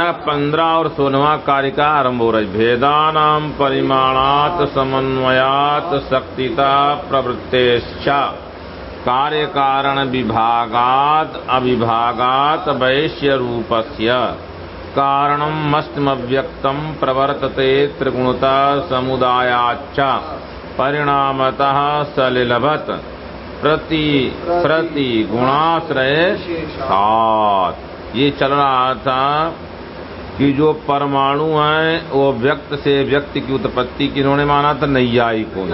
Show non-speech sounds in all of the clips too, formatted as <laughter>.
पंद्रह और सोलहवा कार्य का आरंभ हो रही भेदानाम परिमाणात समन्वयात शक्तिता प्रवृत्तेश्चा। कार्य कारण विभागात अविभागात वैश्य रूपस्य कारणम मस्तमव्यक्तम प्रवर्तते त्रिगुणता समुदायाच परिणामतः सलिलभत। प्रति प्रति गुणाश्रय सात। ये चल रहा था कि जो परमाणु हैं, वो व्यक्त से व्यक्ति की उत्पत्ति की इन्होंने माना था नैयायिकों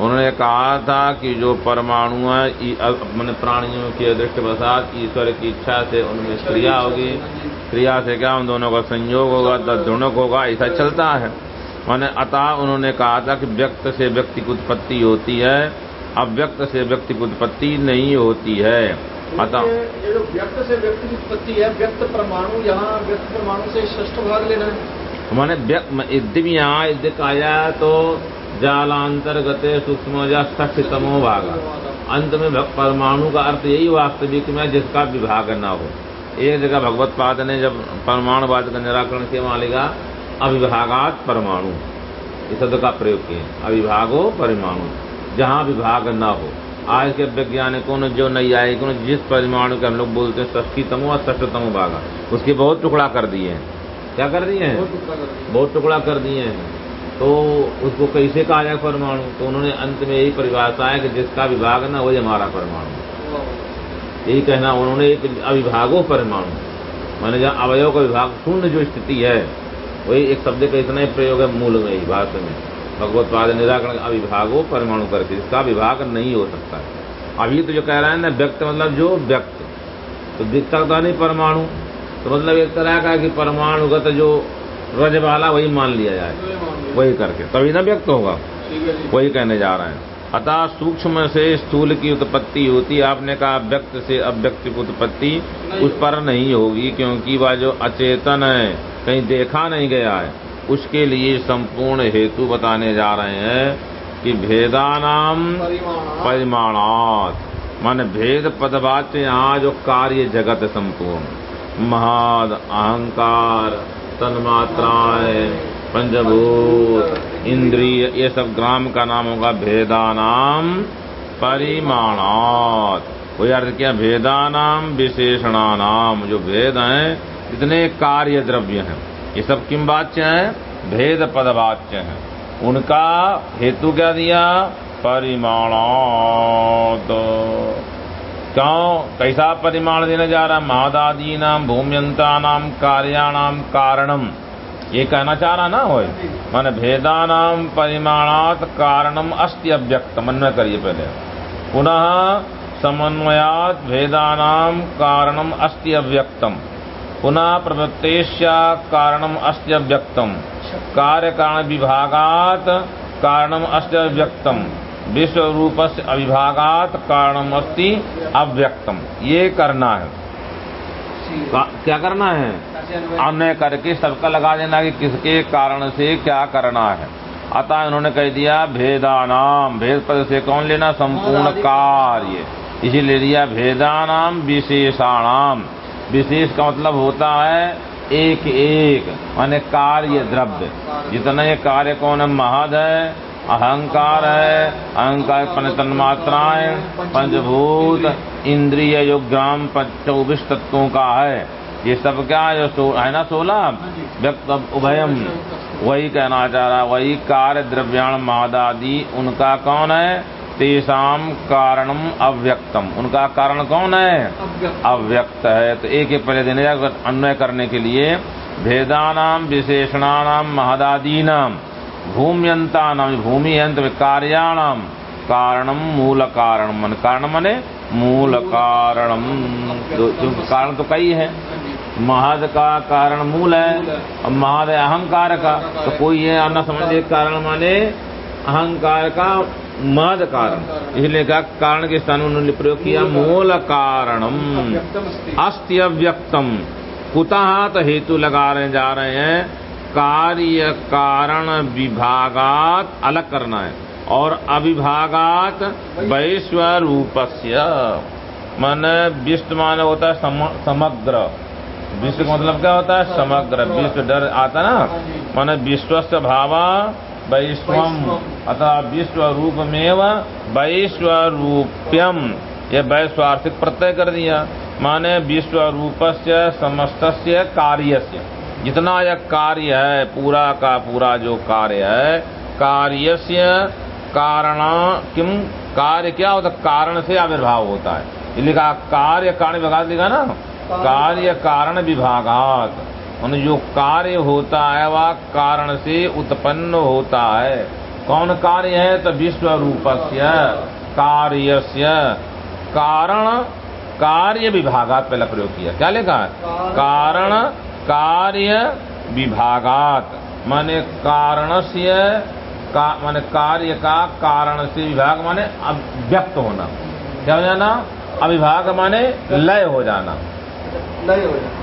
उन्होंने कहा था कि जो परमाणु है अपने प्राणियों की बसात ईश्वर की इच्छा से उनमें क्रिया होगी। क्रिया से क्या? उन दोनों का संयोग होगा तदुणक होगा, ऐसा चलता है। मैंने अतः उन्होंने कहा था कि व्यक्त से व्यक्ति की उत्पत्ति होती है, अव्यक्त से व्यक्ति की उत्पत्ति नहीं होती है। अतः। ये जो व्यक्त से व्यक्ति की उत्पत्ति है व्यक्त परमाणु यहाँ व्यक्त परमाणु से ष्ठ भाग लेना है। मैंने यद्यप यहाँ यद्य आया तो जालांतर्गत सूक्ष्म या ष्ठतमो भाग। अंत में परमाणु का अर्थ यही वास्तविक में जिसका विभाग न हो। एक जगह भगवत पाद ने जब परमाणुवाद का निराकरण किया वहाँ लिखा अविभागात परमाणु। इस शब्द का प्रयोग किए अविभागो परमाणु जहाँ विभाग न हो। आज के वैज्ञानिकों ने जो नई आयिकों ने जिस परिमाणु के हम लोग बोलते हैं षष्ठीतमो और षष्टतमो भागा उसके बहुत टुकड़ा कर दिए हैं। क्या कर दिए हैं? बहुत टुकड़ा कर दिए हैं। तो उसको कैसे कहा जाए परमाणु? तो उन्होंने अंत में यही परिभाषा है कि जिसका विभाग ना वही हमारा परमाणु यही कहना उन्होंने एक अविभागो परमाणु। मैंने जहाँ अवयव का विभाग शून्य जो स्थिति है वही एक शब्द का इतना ही प्रयोग है मूल में ही भाषा में। भगवतवाद निराकरण अविभागो परमाणु करके इसका विभाग नहीं हो सकता है। अभी तो जो कह रहा है ना, व्यक्त मतलब जो व्यक्त। तो दिखता तो नहीं परमाणु। तो मतलब एक तरह का कि परमाणुगत जो रज वाला वही मान लिया जाए। वही करके। तभी ना व्यक्त होगा। वही कहने जा रहे हैं। अतः सूक्ष्म से स्थूल की उत्पत्ति होती, आपने कहा व्यक्त से अव्यक्त की उत्पत्ति, उस पर नहीं होगी, क्योंकि वह जो अचेतन है, कहीं देखा नहीं गया है। उसके लिए संपूर्ण हेतु बताने जा रहे हैं कि भेदानाम परिमाणात। मान भेद पदवाच्य यहाँ जो कार्य जगत संपूर्ण। महाद अहंकार तन्मात्राएँ पंचभूत इंद्रिय ये सब ग्राम का नाम होगा भेदानाम परिमाणात। कोई अर्थ क्या? भेदानाम विशेषणानाम। जो भेद हैं इतने कार्य द्रव्य हैं। ये सब किम वाच्य है? भेद पद वाच्य है। उनका हेतु क्या दिया? परिमाणात। क्यों? कैसा परिमाण देने जा रहा महादादी नाम भूम्यंता नाम कार्याणाम कारणम ये कहना चाह रहा ना हो मान भेदा नाम परिमाणात कारणम अस्ति अव्यक्त। मन में करिए पहले। पुनः समन्वयात भेदानाम कारणम अस्ति अव्यक्तम। पुनः प्रवृत्तेश्या कारणम अस्य व्यक्तम। कार्य कारण विभागात कारणम अस्य व्यक्तम। विश्व रूप से अविभागात कारणम अस्ति अव्यक्तम। ये करना है। क्या करना है? अन्य करके सबका लगा देना कि किसके कारण से क्या करना है। अतः उन्होंने कह दिया, भेदानाम। भेद पद से कौन लेना? संपूर्ण कार्य। इसीलिए लिया, भेदानाम विशेषाणाम। विशेष का मतलब होता है एक एक, माने कार्य द्रव्य। जितना ये कार्य कौन है? महद है, अहंकार है, अहंकार पंच मात्राएँ पंचभूत, इंद्रिय जो ग्राम चौबीस तत्वों का है। ये सब क्या जो है ना सोलह? व्यक्त उभयम। वही कहना चाह रहा, वही कार्य द्रव्याण मादादि उनका कौन है? तेसाम कारणम अव्यक्तम। उनका कारण कौन है? अव्यक्त। है। तो एक एक पहले देने अन्वय करने के लिए भेदानाम विशेषणानाम महदादीनाम भूम्यंता नाम भूमि यंत्र कार्याणाम कारणम मूल कारण मन। कारण मने मूल कारणम कारण तो कई है। महद का कारण मूल है। और महद अहंकार का। तो कोई है न समझे कारण माने अहंकार का मद कारण इसलिए कहा कारण के स्थान में उन्होंने प्रयोग किया? मूल कारणम अस्ति अव्यक्तम कुतः तो हेतु लगा रहे जा रहे हैं? कार्य कारण विभागात अलग करना है। और अविभागात वैश्व रूपस्य मन विष्ट मान होता है समग्र। विश्व का मतलब क्या होता है? समग्र। विश्व डर आता ना? माने विश्वस्त भावा वैश्वम अतः विश्व रूप में वैश्व रूप्यम ये वैश्वार्थिक प्रत्यय कर दिया। माने विश्व रूप से समस्त कार्य से जितना यह कार्य है पूरा का पूरा जो कार्य है कार्य से कारण किम कार्य क्या होता कारण से आविर्भाव होता है। लिखा कार्य कारण विभाग लिखा ना? कार्य कारण विभागात। मान जो कार्य होता है वह कारण से उत्पन्न होता है। कौन कार्य है? तो विश्व रूपस्य कार्यस्य। कारण कार्य विभागात पहला प्रयोग किया। क्या लिखा है? कारण कार्य विभागात। माने कारण से का माने कार्य का कारण से विभाग माने व्यक्त होना। क्या हो जाना? अविभाग माने लय हो जाना। लय हो जाना।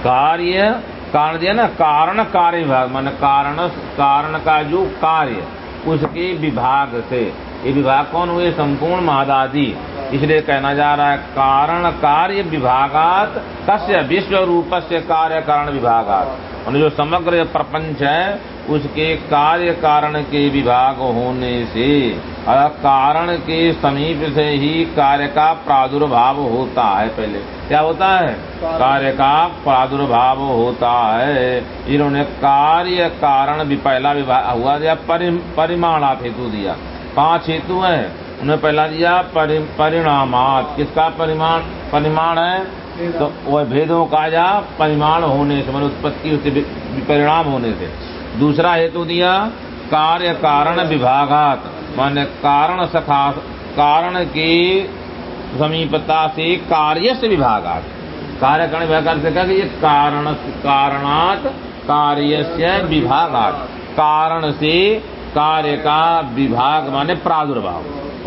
कार्य कारण दिया ना, कारण कार्य विभाग, मान कारण कारण का जो कार्य, उसके विभाग से। ये विभाग कौन हुए? संपूर्ण महादादी। इसलिए कहना जा रहा है, कारण कार्य विभागात कस्य विश्व रूप से कार्य कारण विभागात। जो समग्र प्रपंच है, उसके कार्य कारण के विभाग होने से। कारण के समीप से ही कार्य का प्रादुर्भाव होता है पहले। क्या होता है? कार्य का प्रादुर्भाव होता है। इन्होंने कार्य कारण भी पहला विभाग हुआ दिया परि, परिमाणात हेतु दिया। पाँच हेतु है। उन्हें पहला दिया परि, परिणामात। किसका परिमाण? परिमाण है? तो वह भेदों का या परिमाण होने से मतलब उत्पत्ति परिणाम होने से। दूसरा हेतु दिया कार्य कारण विभागात। माने कारण सखा, कारण की समीपता से कार्य से विभागात कार्य कारण विभागात से कहा कि ये कारण, कारणात कार्य से विभाग विभागात कारण से कार्य का विभाग माने प्रादुर्भाव।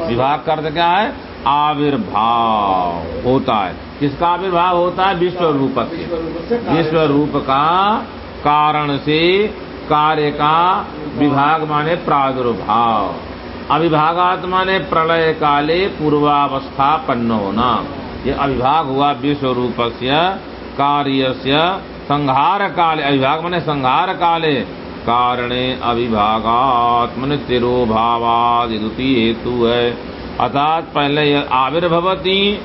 विभाग का अर्थ क्या है? आविर्भाव होता है। किसका आविर्भाव होता है? विश्व रूप से विश्व रूप का कारण से कार्य का विभाग माने प्रादुर्भाव। अविभागात माने प्रलय काले पूर्वावस्था पन्न होना ये अविभाग हुआ विश्व रूप से कार्य से संहार काले अविभाग माने संहार काले कारणे अविभागात मन तिरोभावाद द्वितीय हेतु है अर्थात पहले आविर्भवती,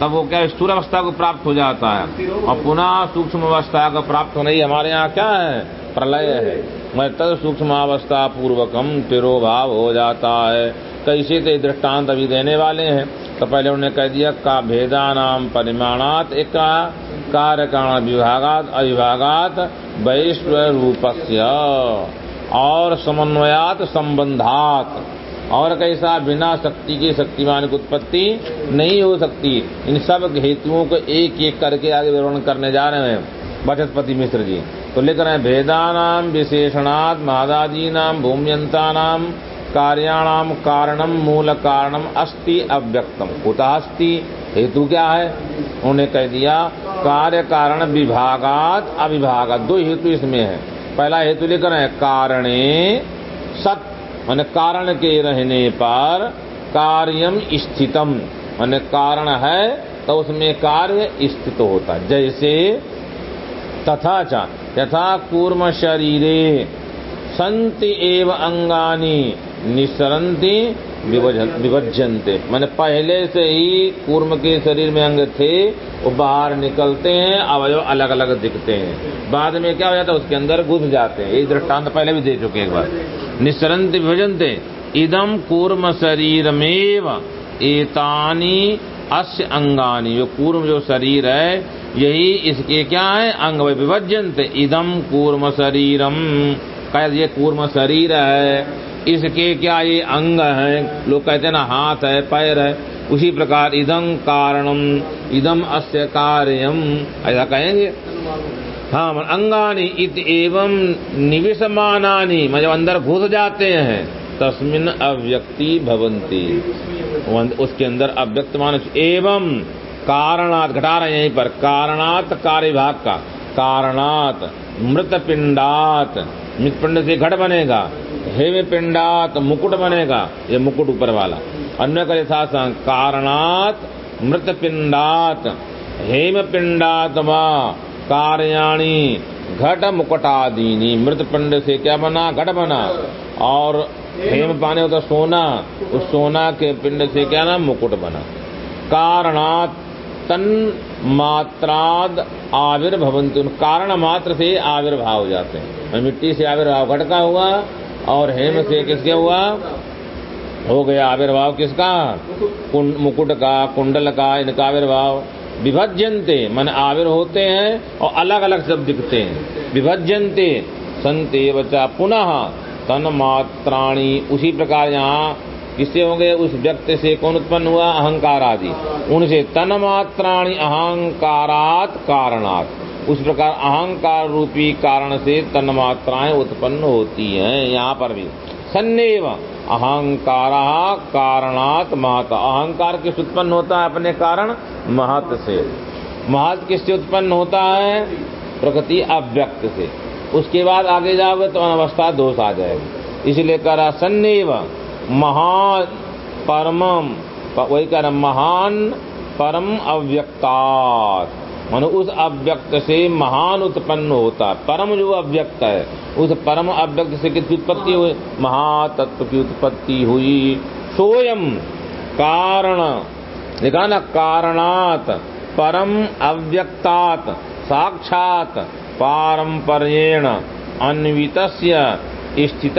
तब वो क्या स्थूल अवस्था को प्राप्त हो जाता है? और पुनः सूक्ष्म अवस्था को प्राप्त होने ही हमारे यहाँ क्या है? प्रलय है। मैं तद सूक्ष्म अवस्था पूर्वकम तिरोभाव हो जाता है। कैसे तो ये दृष्टांत अभी देने वाले हैं? तो पहले उन्होंने कह दिया, का भेदा नाम परिमाणात एक कहा कार्य कारण विभागात, अविभागात वैश्व रूपस्य और समन्वयात संबंधात। और कैसा बिना शक्ति के शक्तिमान की उत्पत्ति नहीं हो सकती। इन सब हेतुओं को एक एक करके आगे विवरण करने जा रहे हैं। बचस्पति मिश्र जी तो लिख रहे हैं भेदानाम विशेषणात् महादाजी नाम भूम्यंता नाम कार्याणाम कारणम मूल कारणम अस्ति अव्यक्तम। कुतः अस्ति? हेतु क्या है? उन्होंने कह दिया कार्य कारण विभागात अविभागात। दो हेतु इसमें है। पहला हेतु लिख रहे हैं, कारणे सत, मान कारण के रहने पर कार्यम स्थितम। मान कारण है तो उसमें कार्य स्थित होता जैसे तथा च यथा कूर्म शरीरे संति एव अंगानी निसरंति विभजनते मैंने पहले से ही कूर्म के शरीर में अंग थे, वो बाहर निकलते हैं, अवयव अलग अलग दिखते हैं। बाद में क्या हो जाता है, उसके अंदर घुस जाते हैं। ये दृष्टांत पहले भी दे चुके एक बार। निसरंत विभजनते इदम कूर्म शरीर में एतानी अस्य अंगानी। जो कूर्म जो शरीर है यही इसके क्या है? अंग विभजनते इदम कूर्म शरीरम कह ये कूर्म शरीर है। इसके क्या ये अंग है? लोग कहते हैं ना, हाथ है, पैर है। उसी प्रकार इदम कारणम इदम अस्य कार्यम ऐसा कहेंगे? हाँ अंगानी इत एवं निविशमानानी मतलब अंदर घुस जाते हैं, तस्मिन अव्यक्ति भवंती उसके अंदर अव्यक्त मान एवं कारणात, घटा रहे यहीं पर, कारणात कार्य भाग का, कारणात मृत पिंडात मृत पिंड से घट बनेगा हेम पिंडात मुकुट बनेगा, ये मुकुट ऊपर वाला। अन्य का यथास कारणात मृत पिंडात हेम पिंडात कार्याणी घट मुकुटादीनी मृत पिंड से क्या बना, घट बना। और हेम पाने होता सोना, उस सोना के पिंड से क्या ना, मुकुट बना। कारणात तन मात्राद आविर्भवंत। कारण मात्र से आविर्भाव हो जाते हैं। मिट्टी से आविर्भाव घट का हुआ और हेम से किसके हुआ? हो गया आविर्भाव किसका? मुकुट का, कुंडल का, इनका आविर्भाव। विभज्यंते मन आविर होते हैं और अलग अलग सब दिखते हैं। विभज्यंते संते बचा पुनः तन मात्राणी। उसी प्रकार यहाँ किससे होंगे उस व्यक्ति से कौन उत्पन्न हुआ? अहंकार आदि। उनसे तन मात्राणी अहंकारात कारणात। उस प्रकार अहंकार रूपी कारण से तन मात्राएँ उत्पन्न होती हैं यहाँ पर भी। सन्नेव अहंकार कारणात महत। अहंकार किस उत्पन्न होता है? अपने कारण महत से। महत किससे उत्पन्न होता है? प्रकृति अव्यक्त से। उसके बाद आगे जाओगे तो अनवस्था दोष आ जाएगी। इसलिए करा सन्नेव महान परम वही कह रहा महान परम अव्यक्तात् मानो उस अव्यक्त से महान उत्पन्न होता परम जो अव्यक्त है, उस परम अव्यक्त से किसकी उत्पत्ति हुई? महातत्व की उत्पत्ति हुई। सोयम, कारण। देखा ना, कारणात, परम अव्यक्तात, साक्षात, पारंपर्येण अन्वित स्थित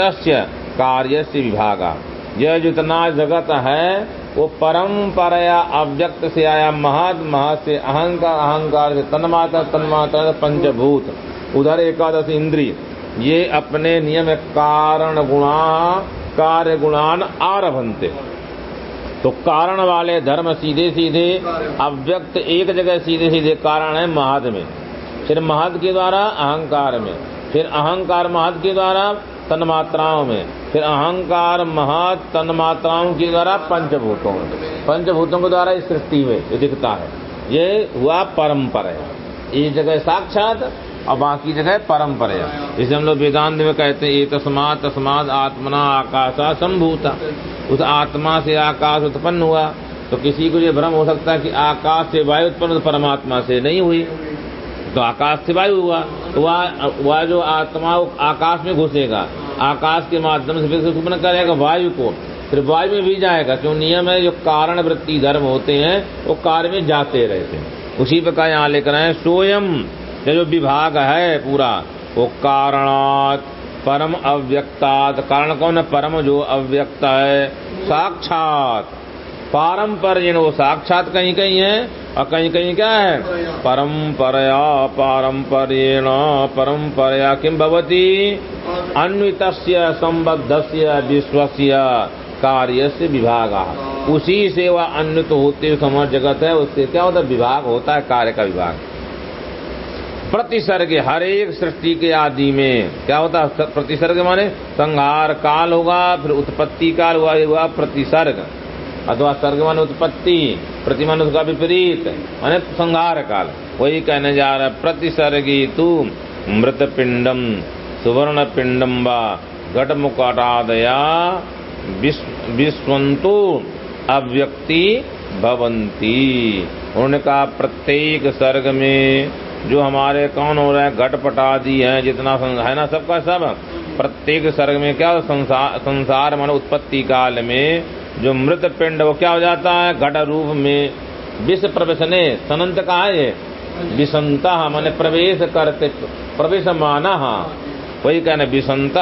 कार्य से विभागा यह जितना जगत है, वो परंपराया अव्यक्त से आया महद महद से अहंकार अहंकार से तन्माता तन्माता पंचभूत, उधर एकादश इंद्रिय। ये अपने नियम कारण गुणा, कार्य गुणान आरभनते तो कारण वाले धर्म सीधे सीधे, अव्यक्त एक जगह सीधे सीधे कारण है महद में। फिर महद के द्वारा अहंकार में, फिर अहंकार महद के द्वारा तन्मात्राओं में। फिर अहंकार महत तन्मात्राओं के द्वारा पंचभूतों में। पंचभूतों के द्वारा इस सृष्टि में ये दिखता है। ये हुआ परम्परा एक जगह साक्षात और बाकी जगह परम्परा इसे हम लोग वेदांत में कहते हैं ये तस्मात तस्मात आत्मना आकाशा संभूता। उस आत्मा से आकाश उत्पन्न हुआ। तो किसी को ये भ्रम हो सकता है कि आकाश से वायु उत्पन्न परमात्मा से नहीं हुई। तो आकाश से वायु हुआ वह वह जो आत्मा आकाश में घुसेगा। आकाश के माध्यम से फिर उत्पन्न करेगा वायु को। फिर वायु में भी जाएगा। क्यों नियम है, जो कारण वृत्ति धर्म होते हैं, वो कार्य में जाते रहते हैं। उसी प्रकार यहाँ लेकर आए स्वयं जो विभाग है पूरा, वो कारणात परम अव्यक्तात। कारण कौन है? परम जो अव्यक्त है। साक्षात। पारंपर्य वो साक्षात कहीं कहीं है, और कहीं कहीं क्या है? परंपरया पारंपर्येण, परंपरया किम भवती? अन्वित संबद्ध विश्वस्य कार्य से विभाग। उसी से वह अन्वित होते समझ जगत है, उससे क्या होता है? विभाग होता है, कार्य का विभाग। प्रतिसर्ग हर एक सृष्टि के आदि में, क्या होता है? प्रतिसर्ग माने, संहार काल होगा, फिर उत्पत्ति काल हुआ हुआ प्रतिसर्ग। अथवा सर्ग मान उत्पत्ति प्रतिमान उसका विपरीत माने संहार काल वही कहने जा रहा है प्रतिसर्गी तू मृत पिंडम सुवर्ण पिंडम व घट मुकटादया विश्वंतु अव्यक्ति भवंती उन्होंने कहा, प्रत्येक सर्ग में जो हमारे कौन हो रहे हैं घटपट आदि है, जितना है ना सबका सब? प्रत्येक सर्ग में क्या संसार संसार मान उत्पत्ति काल में जो मृत पिंड वो क्या हो जाता है? घट रूप में विष प्रवेशने सनंत कहा है ये? विसंता मैंने प्रवेश करते प्रवेश माना वही कहने विसंत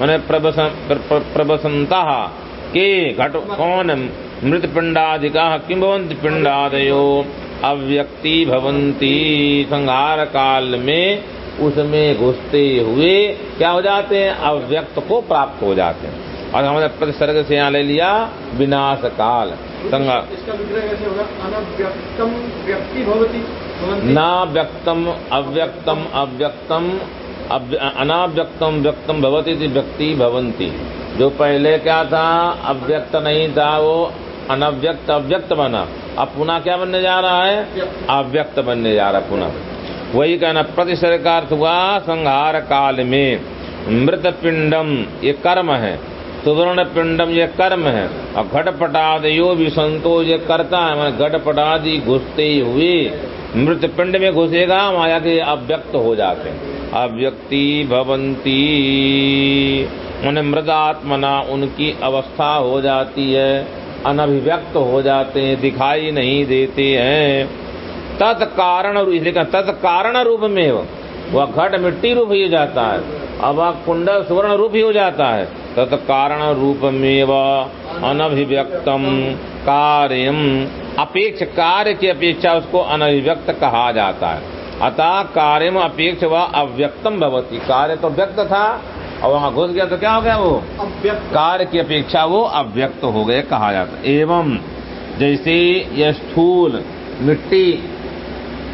मैंने प्रवसंता के घट कौन? मृत पिंडादिका किम भवंती पिंडादयो? अव्यक्ति भवंती संहार काल में उसमें घुसते हुए क्या हो जाते हैं? अव्यक्त को प्राप्त हो जाते हैं। और हमने प्रतिसर्ग से यहाँ ले लिया विनाश काल व्यक्ति भवती व्यक्तम अव्यक्तम अव्यक्तम अनाव्यक्तम व्यक्तम भवती थी व्यक्ति भवंती जो पहले क्या था अव्यक्त नहीं था वो अनव्यक्त अव्यक्त बना। अब पुनः क्या बनने जा रहा है? अव्यक्त बनने जा रहा है पुनः। वही कहना प्रतिसर्ग का अर्थ हुआ संहार काल में। मृत पिंडम ये कर्म है। सुवर्ण पिंडम ये कर्म है। और घटपटाद यो भी संतोष ये करता है मैं घटपटादि घुसते हुए मृत पिंड में घुसेगा, माया के अव्यक्त हो जाते हैं। अव्यक्ति भवंती। उन्हें मृदात्मना उनकी अवस्था हो जाती है, अनभिव्यक्त हो जाते हैं, दिखाई नहीं देते हैं। तत्कारण तत्कारण रूप में वह घट मिट्टी रूप ही हो जाता है, अब वह कुंडल सुवर्ण रूप ही हो जाता है। तत्कारण रूप में वह अनभिव्यक्तम कार्यम। अपेक्ष कार्य की अपेक्षा उसको अनभिव्यक्त कहा जाता है। अतः कार्यम अपेक्ष व अव्यक्तम भवती। कार्य तो व्यक्त था और वहाँ घुस गया तो क्या हो गया वो? अव्यक्त। कार्य की अपेक्षा वो अव्यक्त हो गए कहा जाता एवं जैसे यह स्थूल मिट्टी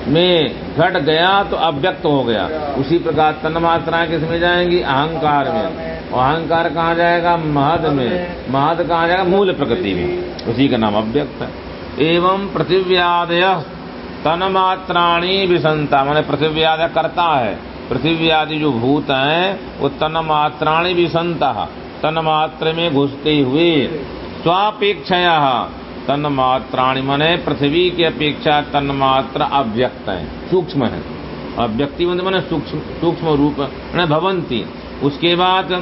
में घट गया तो अव्यक्त हो गया। उसी प्रकार तन मात्राएँ किसमें जाएँगी? अहंकार में। और अहंकार कहाँ जाएगा? महद में। महद कहाँ जाएगा? मूल प्रकृति में। उसी का नाम अव्यक्त है। एवं पृथिव्यादय तन मात्राणी विसंता। मैंने पृथिव्यादय करता है। पृथ्वी आदि जो भूत हैं, वो तन मात्राणी विसंता। तन मात्र में घुसते हुए। स्वापेक्षया तन मात्राणी मने पृथ्वी की अपेक्षा तन मात्र अव्यक्त है, सूक्ष्म है। अव्यक्ति मैंने सूक्ष्म सूक्ष्म रूप मैंने भवंती उसके बाद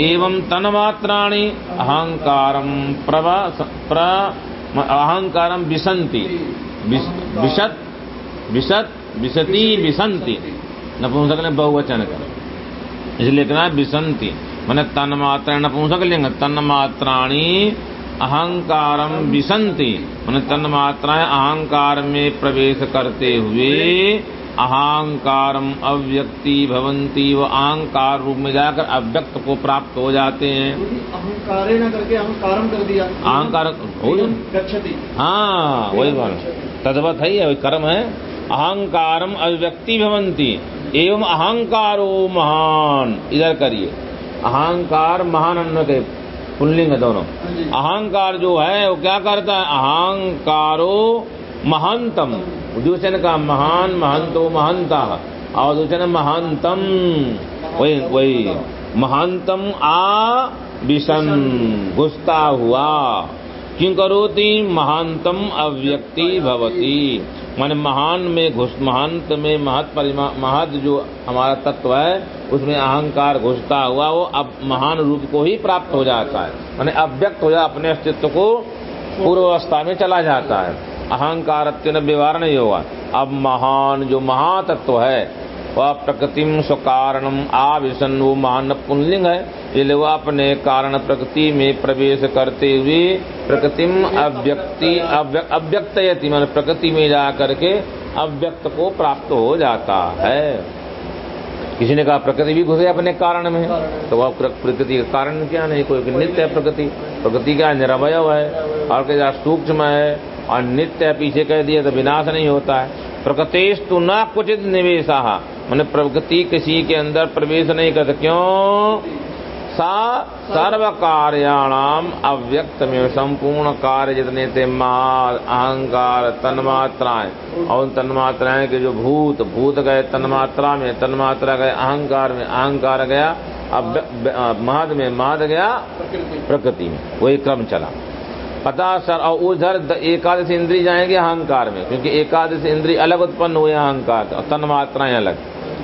एवं तन मात्राणी अहंकारम प्रभ प्र अहंकारम विसंति विशत विशत, विशति विसंति नपुंसक ने बहुवचन कर। इसलिए है विसंति मैंने मात्रा नपुंसक लेंगे तन मात्राणी अहंकारम विसंति मैंने तन मात्राएँ अहंकार में प्रवेश करते हुए अहंकारम अव्यक्ति भवंती व अहंकार रूप में जाकर अव्यक्त को प्राप्त हो जाते हैं। अहंकार न करके अहंकारम कर दिया। अहंकार हो गच्छति। हाँ वही बात। तद्वत है वही कर्म है। अहंकारम अव्यक्ति भवंती एवं अहंकारो महान। इधर करिए। अहंकार महान अन्न के पुल्लिंग है दोनों। हाँ अहंकार जो है वो क्या करता है? अहंकारो महानतम दूसरे का महान महंतो महंता। और दूसरे महानतम वही वही। महानतम आ विषन घुसता हुआ। क्यों करोति? महानतम अव्यक्ति भवती। माने महान में घुस महानत में महत परिमा महत जो हमारा तत्व है, उसमें अहंकार घुसता हुआ, वो अब महान रूप को ही प्राप्त हो जाता है। माने अव्यक्त हो जा, अपने अस्तित्व को पूर्व अवस्था में चला जाता है। अहंकार अत्यन व्यवहार नहीं होगा। अब महान जो महातत्व है, वह प्रकृतिम स्वकारणम आविशन, वो महान पुनलिंग है। इसलिए वह अपने कारण प्रकृति में प्रवेश करते हुए प्रकृतिम अव्यक्ति अव्य, अव्यक्तयति मान प्रकृति में जा करके अव्यक्त को प्राप्त हो जाता है। किसी ने कहा प्रकृति भी घुसे अपने कारण में? तो वह प्रकृति का कारण क्या नहीं? कोई नित्य है प्रकृति। प्रकृति है? निरवय है और क्या सूक्ष्म है और नित्य पीछे कह दिया तो विनाश नहीं होता है। प्रकृतेश तो न कुछ निवेश। मैंने प्रकृति किसी के अंदर प्रवेश नहीं करता। क्यों? सा सर्व कार्याणाम अव्यक्त में संपूर्ण कार्य जितने थे महा अहंकार, तन्मात्राएँ। और उन तन्मात्राएँ के जो भूत भूत गए तन्मात्रा में, तन्मात्रा गए अहंकार में, अहंकार गया, अब महद में महद गया प्रकृति में। वही क्रम चला। पता सर, और उधर एकादश इंद्री जाएँगे अहंकार में, क्योंकि एकादश इंद्री अलग उत्पन्न हुए अहंकार और तन अलग।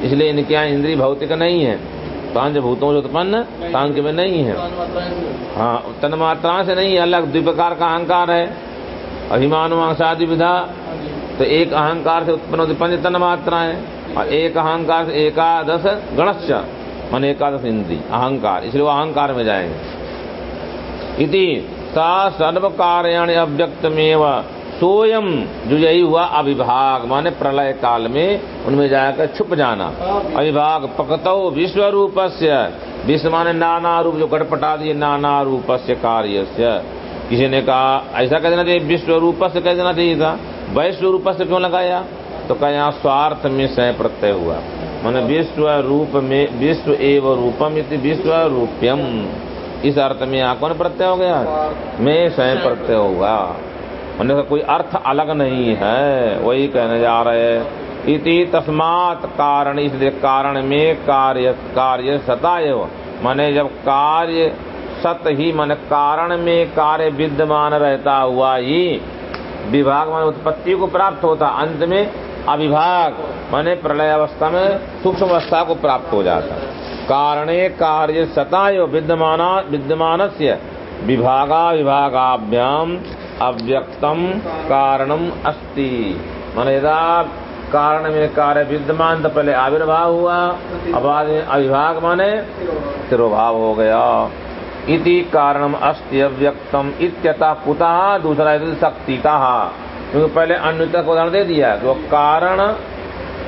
इसलिए इनके यहाँ इंद्री भौतिक नहीं है। पाँच भूतों से उत्पन्न सांख्य में नहीं है। हाँ तन मात्रा से नहीं अलग द्विप्रकार का अहंकार है। अभिमानुआंसादि विधा हाँ तो एक अहंकार से उत्पन्न होती पंच तन मात्रा है, और एक अहंकार से एकादश गणश्च, मन एकादश इंद्री, अहंकार, इसलिए वो अहंकार में जाएँगे। इति सा सर्व कार्याणि अव्यक्त में सोयम जो यही हुआ अविभाग माने प्रलय काल में उनमें जाकर छुप जाना। अविभाग पकतो विश्व रूप से विश्व माने नाना रूप जो गटपटा दिए नाना रूपस्य कार्यस्य। किसी ने कहा ऐसा कह देना चाहिए विश्व रूप से कह देना चाहिए था। वैश्व रूप से क्यों लगाया? तो कहा यहाँ स्वार्थ में सह प्रत्यय हुआ। मैंने विश्व रूप में विश्व एव रूपम इति विश्व रूप्यम इस अर्थ में यहाँ कौन प्रत्यय हो गया? मैं स्वयं प्रत्यय होगा मैंने कहा कोई अर्थ अलग नहीं है। वही कहने जा रहे इति तस्मात कारण इसलिए कारण में कार्य कार्य सताएव माने जब कार्य सत ही, मन कारण में कार्य विद्यमान रहता हुआ ही विभाग, मान उत्पत्ति को प्राप्त होता, अंत में अविभाग, माने प्रलय अवस्था में सूक्ष्म अवस्था को प्राप्त हो जाता। कारणे कार्य सताय विद्यमान विद्यमान से विभागा विभागाभ्याम अव्यक्तम कारणम अस्ति। मान यदा कारण में कार्य विद्यमान तो पहले आविर्भाव हुआ अब अविभाग माने तिरुभाव हो गया। इति कारणम अस्ति अव्यक्तम इत्यता कुतः? दूसरा शक्ति शक्तिता। क्योंकि पहले अन्यता को उदाहरण दे दिया तो कारण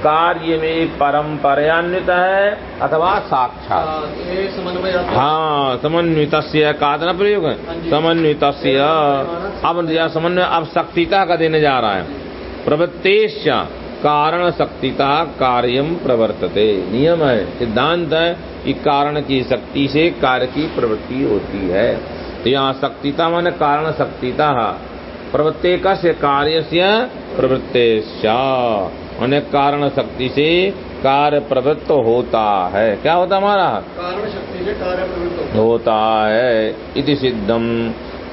कार्य में परम्परान्वित है अथवा साक्षात। हाँ, समन्वय हाँ। समन्वित का ना प्रयोग है। समन्वित अब समन्वय अब शक्तिता का देने जा रहा है। प्रवृत्तेश कारण शक्तिता कार्यम प्रवर्तते। नियम है सिद्धांत है कि कारण की शक्ति से कार्य की प्रवृत्ति होती है। तो यहाँ शक्तिता माने कारण शक्तिता। प्रवृत्ते से कार्य से प्रवृत्तेश माने कारण शक्ति से कार्य प्रवृत्त होता है। क्या होता हमारा कारण शक्ति से कार्य प्रवृत्त होता है। इति सिद्धम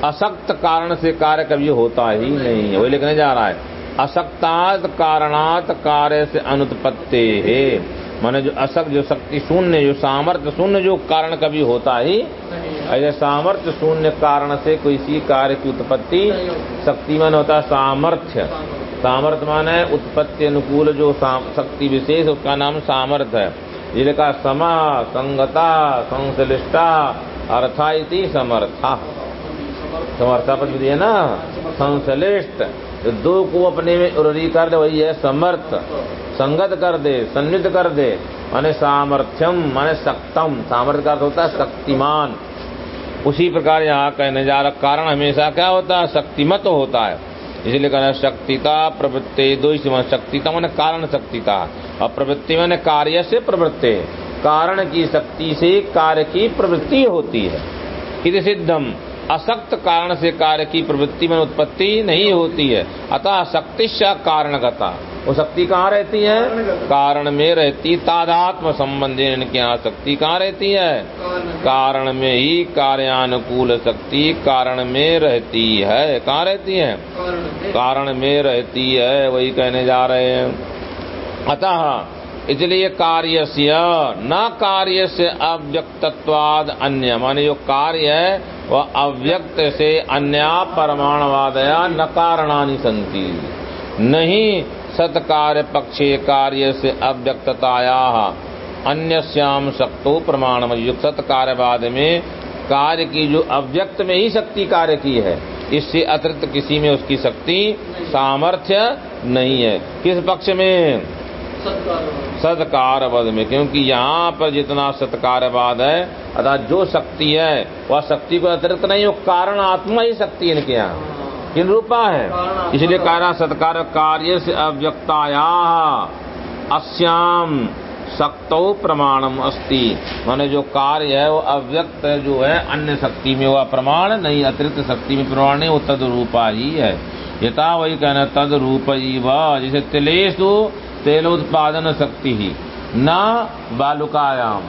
असक्त कारण से कार्य कभी होता ही नहीं वही लिखने जा रहा है। असक्तात कारणात कार्य से अनुत्पत्ति है। माने जो असक जो शक्ति शून्य जो सामर्थ्य शून्य जो कारण कभी होता ही ऐसे सामर्थ्य शून्य कारण से कोई सी कार्य की उत्पत्ति शक्ति मान होता सामर्थ्य। सामर्थ्य मान है, उत्पत्ति अनुकूल जो शक्ति विशेष, उसका नाम सामर्थ है। लिखा, समा, संगता, संश्लिष्टा अर्था समर्था। समर्था भी दिया ना? संश्लिष्ट। दो को अपने में उर्री कर दे, वही है समर्थ। संगत कर दे सन्निध कर दे, माने सामर्थ्यम, माने सक्तम सामर्थ्य का अर्थ होता है शक्तिमान। उसी प्रकार यहाँ कहने जा रहा, कारण हमेशा क्या होता है? शक्तिमत होता है। इसलिए कहना शक्तिता प्रवृत्ति दो शक्तिता मैंने कारण शक्तिता। और प्रवृत्ति मैंने कार्य से प्रवृत्ति। कारण की शक्ति से कार्य की प्रवृत्ति होती है। इति सिद्धम। असक्त कारण से कार्य की प्रवृत्ति में उत्पत्ति नहीं होती है। अतः शक्ति कारणगता। वो शक्ति कहाँ रहती है? कारण में रहती, तादात्म संबंधी इनके यहाँ शक्ति कहाँ रहती है? कारण में ही कार्यानुकूल शक्ति कारण में रहती है। कहाँ रहती है? कारण में रहती है, वही कहने जा रहे हैं। अतः इसलिए कार्य से, न कार्य से अव्यक्तत्वाद अन्य। माने जो कार्य है वह अव्यक्त से अन्य, परमाणवादया न कारणानि संति नहीं सत्कार्य पक्षे कार्य से अव्यक्तताया अन्य श्याम शक्तो प्रमाण सत्कार्यवाद में कार्य की जो अव्यक्त में ही शक्ति कार्य की है, इससे अतिरिक्त किसी में उसकी शक्ति, सामर्थ्य नहीं है। किस पक्ष में? सत्कार सत्कारवाद में, क्योंकि यहाँ पर जितना सत्कारवाद है, अर्थात जो शक्ति है, वह शक्ति को अतिरिक्त नहीं, वो कारण आत्मा ही शक्ति इनके यहाँ। किन रूपा है। कारण। इसलिए रहा सत्कार कार्य से अव्यक्ताया अस्याम शक्तो प्रमाणम अस्ति। माने जो कार्य है वो अव्यक्त है जो है अन्य शक्ति में वह प्रमाण नहीं अतिरिक्त शक्ति में प्रमाण नहीं वो तद रूपा ही है। यथा वही कहना तद रूप ही वह जैसे तिलेशु तेल उत्पादन शक्ति ही न बालुकायाम।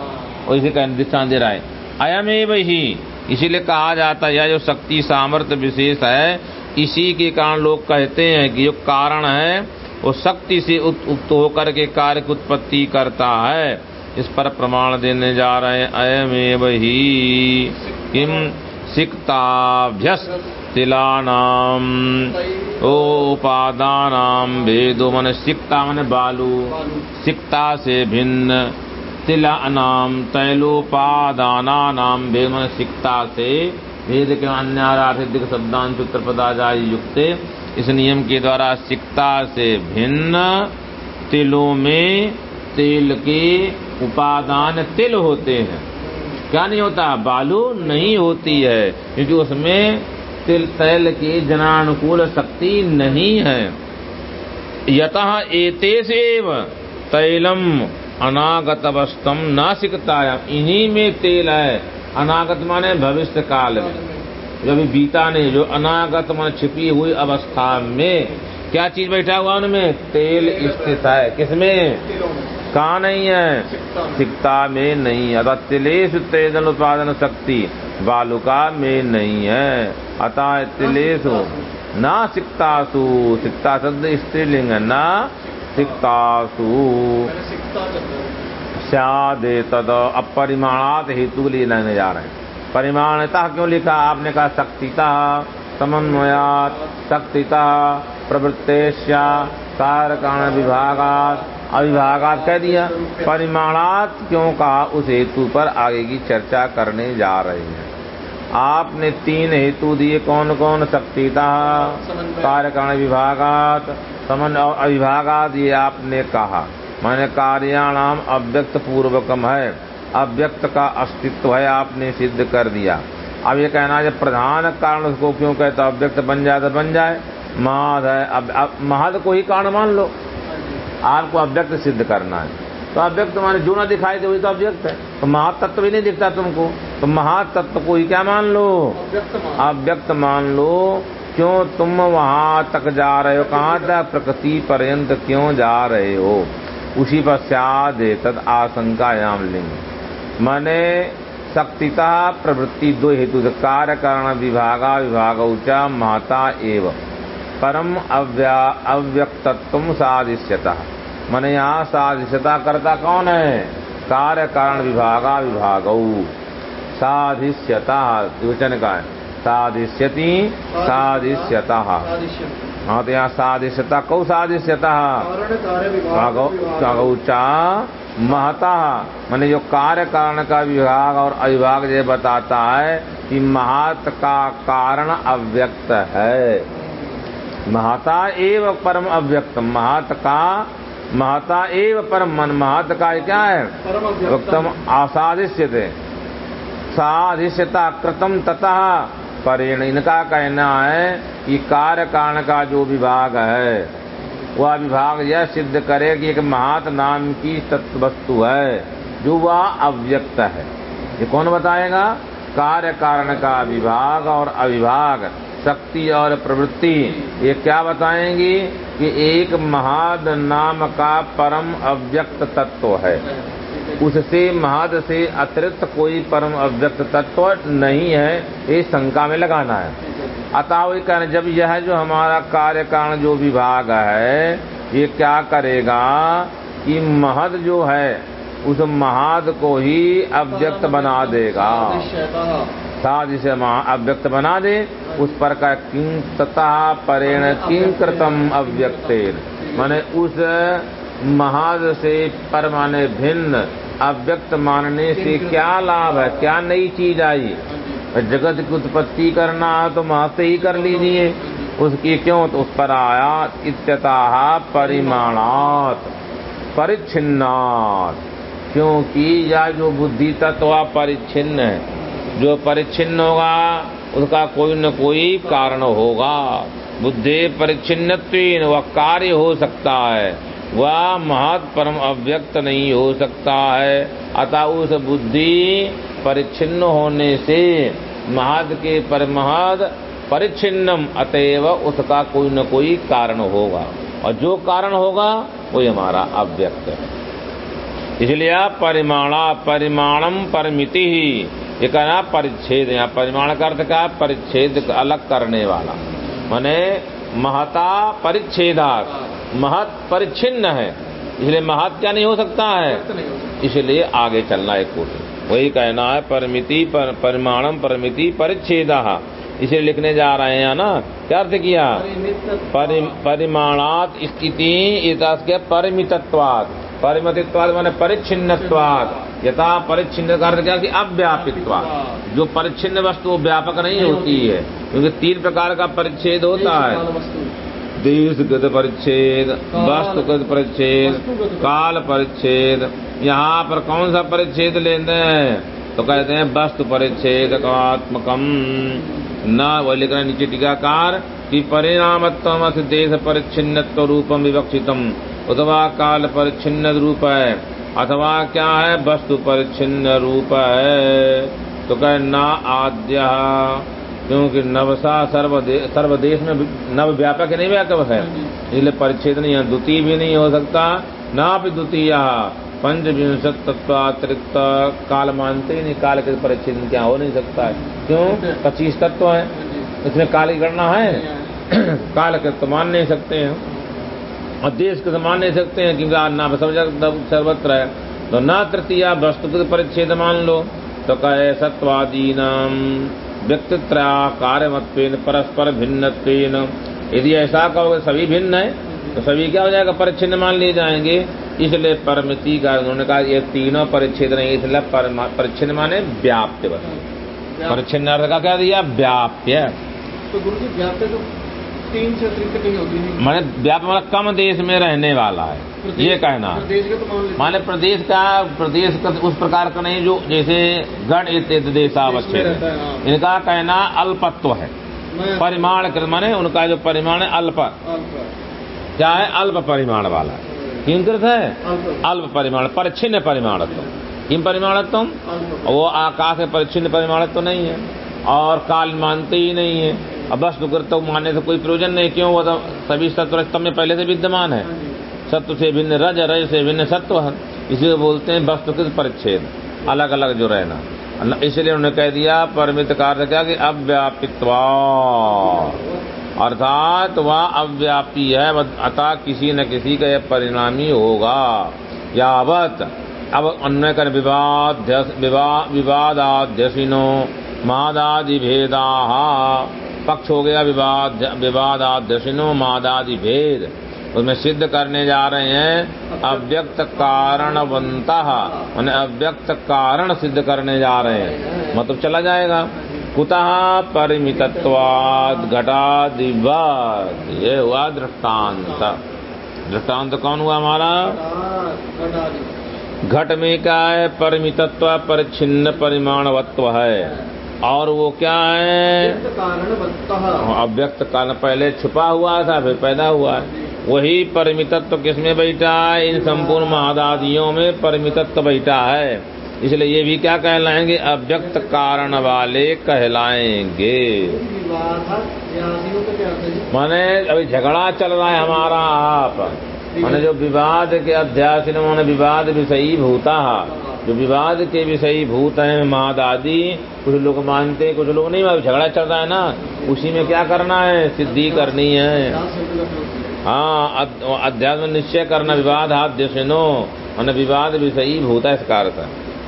और इसे कहने दृष्टान दे रहा है। अयमेव ही। इसीलिए कहा जाता है यह जो शक्ति सामर्थ्य विशेष है इसी के कारण लोग कहते हैं कि जो कारण है, वो शक्ति से उक्त होकर के कार्य की उत्पत्ति करता है। इस पर प्रमाण देने जा रहे हैं, अयमेव ही किम सिक्ताभ्यस तिलानाम उपादानाम भेदो मन सिक्ता मन बालू, सिक्ता से भिन्न तिला नाम तैलोपादाना नाम भेद मन सिक्ता से भेद के अन्य शब्दांत उत्तर पदाचार्य युक्त, इस नियम के द्वारा सिक्ता से भिन्न तिलों में तेल के उपादान तिल होते हैं। क्या नहीं होता? बालू नहीं होती है, क्योंकि उसमें तिल, तैल की जनानुकूल शक्ति नहीं है। यतः एतेष एव तैलम अनागत वस्तम नासिकताया इन्हीं में तेल है। अनागत माने भविष्य काल में। जो अभी बीता नहीं, जो अनागत मन छिपी हुई अवस्था में, क्या चीज़ बैठा हुआ उनमें? तेल स्थित है। किसमें? कहा नहीं है? सिकता में। नहीं है। अतः तिलेश तेजन उत्पादन शक्ति बालुका में नहीं है। अतः तिलेश ना सिक्तासु। सिक्ता शब्द स्त्रीलिंग ना सिक्तासु। मैंने सिकता चल रहा है स्यादे तद अपरिमाणात हेतु लिए लेने जा रहे। हैं परिमाणता क्यों लिखा? आपने कहा शक्तिता समन्वयात शक्तिता प्रवृत्तेश्या कारकाण विभागात अविभागात कह दिया। परिमाणात क्यों कहा? उस हेतु पर आगे की चर्चा करने जा रहे हैं। आपने तीन हेतु दिए। कौन कौन? शक्तिता समन्वय। कार्यकारण विभागात समन और अविभागात ये आपने कहा। मैंने कार्याणाम अव्यक्त पूर्वकम है। अव्यक्त का अस्तित्व है आपने सिद्ध कर दिया। अब ये कहना है जब प्रधान कारण उसको क्यों कहता अव्यक्त बन जाए तो बन जाए। महद है अब, अब महद को ही कारण मान लो। आपको अव्यक्त सिद्ध करना है। तो अव्यक्त माने जो ना दिखाई दे वही तो अव्यक्त है। तो महातत्व भी नहीं दिखता तुमको। तो महातत्व को ही क्या मान लो। अव्यक्त मान लो। क्यों तुम वहाँ तक जा रहे हो? कहाँ तक? प्रकृति पर्यंत क्यों जा रहे हो? उसी पर पश्चात तद आशंकायाम लिंग। माने शक्तिता प्रवृत्ति दो हेतु कार्य कारण विभागा विभाग उचा महता एव। परम अव्या अव्यक्तत्व साधिष्यता। माने यहाँ साधिष्यता करता कौन है? कार्य कारण विभागा विभाग। साधिष्यता वचन का है। साधिष्यति। साधिष्यता। हाँ तो यहाँ साधिष्यता? कौ विभाग। कागौचा महता। माने जो कार्य कारण का विभाग और अविभाग ये बताता है कि महात का कारण अव्यक्त है। महता एव परम अव्यक्त। महत का महता एव परम मन। महत का क्या है? परम उत्तम अव्यक्तम थे साधिष्यता कृतम ततः। परेण, इनका कहना है कि कार्य कारण का जो विभाग है, वह विभाग यह सिद्ध करे कि एक महात नाम की तत्व वस्तु है, जो वह अव्यक्त है। ये कौन बताएगा? कार्य कारण का विभाग और अविभाग, शक्ति और प्रवृत्ति, ये क्या बताएँगी? कि एक महाद नाम का परम अव्यक्त तत्व है। उससे महद से अतिरिक्त कोई परम अव्यक्त तत्व नहीं है, ये शंका में लगाना है। अतः कहना, जब यह जो हमारा कार्य कारण जो विभाग है, ये क्या करेगा कि महद जो है, उस महाद को ही अव्यक्त बना देगा। जिसे अव्यक्त बना दे, उस पर का किं तथा परेण किं कृतम अव्यक्तेर माने उस महाद से पर माने भिन्न अव्यक्त मानने से क्या लाभ है? क्या नई चीज़ आई? जगत की उत्पत्ति करना तो महा से ही कर लीजिए। उसकी क्यों? तो उस पर आया इत्यता परिमाणात परिच्छिन्नात। क्योंकि यह जो बुद्धि तत्व परिच्छिन्न है। जो परिच्छिन्न होगा उसका कोई न कोई कारण होगा। बुद्धि परिच्छिन्न वह कार्य हो सकता है। वह महत परम अव्यक्त नहीं हो सकता है। अतः उस बुद्धि परिच्छिन्न होने से महद के परमहद परिच्छिन्नम अतएव उसका कोई न कोई कारण होगा। और जो कारण होगा, वही हमारा अव्यक्त है। इसलिए परिमाणा, परिमाणम परमिति ही, ये कहना परिच्छेद यहाँ परिमाण का अर्थ क्या? परिच्छेद अलग करने वाला। माने महता परिच्छेदा महत परिच्छिन्न है। इसलिए महत क्या नहीं हो सकता है। इसलिए आगे चलना एक कोशिश। वही कहना है परिमिति पर, परिमाणम परिमिति परिच्छेदा। इसे लिखने जा रहे हैं ना? क्या अर्थ किया? परि, परिमाणात स्थिति के परिमितत्वाद परिमितत्वाद माने परिच्छिन्नत्वाद यथा परिच्छिन्न का अर्थ क्या? कि अव्यापित्वाद जो परिच्छिन्न वस्तु वो व्यापक नहीं होती है क्योंकि तीन प्रकार का परिच्छेद होता है। देशगत परिच्छेद वस्तुगत परिच्छेद काल परिच्छेद यहाँ पर कौन सा परिच्छेद लेते हैं? तो कहते हैं वस्तु परिच्छेद कात्मकम न लिख नीचे टीकाकार कि परिणामत्व देश परिच्छिन्नत्व रूपम विवक्षितम। अथवा काल परिच्छिन्न रूप है। अथवा क्या है? वस्तु परिच्छिन्न रूप है। तो कहे न आद्य। क्योंकि नवसा सर्वदेश सर्वदेश में नव व्यापक नहीं व्यापक है। इसलिए परिच्छेद नहीं है। द्वितीय भी नहीं हो सकता। ना भी द्वितीय। पंच पंचविंशत तत्वातिरिक्त काल मानते ही नहीं। काल के परिच्छेद क्या हो नहीं सकता है। क्यों? पच्चीस तत्व है। इसमें काल की गणना है। <clears throat> काल के तो मान नहीं सकते हैं। और देश के तो मान नहीं सकते हैं क्योंकि अन्ना सब सर्वत्र है। तो न तृतीया वस्तु परिच्छेद मान लो। तो कहे सत्वादी नाम व्यक्तित्र कार्यमत्वेन परस्पर भिन्नत्वेन यदि ऐसा कहोगे सभी भिन्न है तो सभी क्या हो जाएगा? परिच्छिन्न मान लिए जाएँगे। इसलिए परमिति का उन्होंने कहा ये तीनों परिच्छेद नहीं इसलिए परिच्छिन्न माने व्याप्त बस। परिच्छिन्न अर्थ का क्या दिया? व्याप्य। तो गुरु जी व्याप्य तो तीन से अतिरिक्त होती नहीं माने मतलब कम देश में रहने वाला है। ये कहना। प्रदेश के तो मान प्रदेश का प्रदेश का उस प्रकार का नहीं जो जैसे गण देशावच्छेद। है, हाँ। इनका कहना अल्पत्व है। परिमाण माने उनका जो परिमाण है अल्प। क्या है? अल्प परिमाण वाला। किंकृत है? अल्प। परिमाण परिच्छिन्न परिमाणत्व। किम परिमाणत्व वो आकाश में परिच्छिन्न परिमाणत्व नहीं है। और काल मानते ही नहीं है। अब वस्तु कृत मानने से कोई प्रयोजन नहीं, क्यों? वो तो सभी सत्व रजतम में पहले से विद्यमान है। सत्व से भिन्न रज रज से भिन्न सत्व है। इसलिए बोलते हैं वस्तुकृत परिच्छेद? अलग अलग जो रहना। इसलिए उन्होंने कह दिया, परमित कार्य क्या कि अव्यापित्वा। अर्थात वह अव्यापी है अतः किसी न किसी का यह परिणामी होगा। यावत, अब अन्य कर विवाद विवादाध्यसिनो मादादि भेदा पक्ष हो गया विवाद विवादाध्यसिनो मादादि भेद उसमें सिद्ध करने जा रहे हैं, अव्यक्त कारणवंत। मैंने अव्यक्त कारण सिद्ध करने जा रहे हैं। मतलब चला जाएगा। कुतः परिमितत्वाद घटादिवत ये हुआ दृष्टांत। दृष्टांत कौन हुआ हमारा? घट में क्या है? परिमितत्व, परिच्छिन्न, परिमाणवत्व है। और वो क्या है? व्यक्त कारण अव्यक्त काल पहले छुपा हुआ था फिर पैदा हुआ है। वही परिमितत्व किसमें बैठा है? इन संपूर्ण महादादियों में परिमितत्व बैठा है। इसलिए ये भी क्या कहलाएँगे? अव्यक्त कारण वाले कहलाएँगे? माने अभी झगड़ा चल रहा है हमारा आप। माने जो विवाद के अध्यास माने विवाद विषयी भूता। जो विवाद के विषयी भूत हैं महादादी कुछ लोग मानते कुछ लोग नहीं अभी झगड़ा चल रहा है ना, उसी में क्या करना है? सिद्धि करनी है? हाँ अध्यात्म निश्चय करना, विवाद हाद्यसिनो माने विवाद विषयी भूत है इसका अर्थ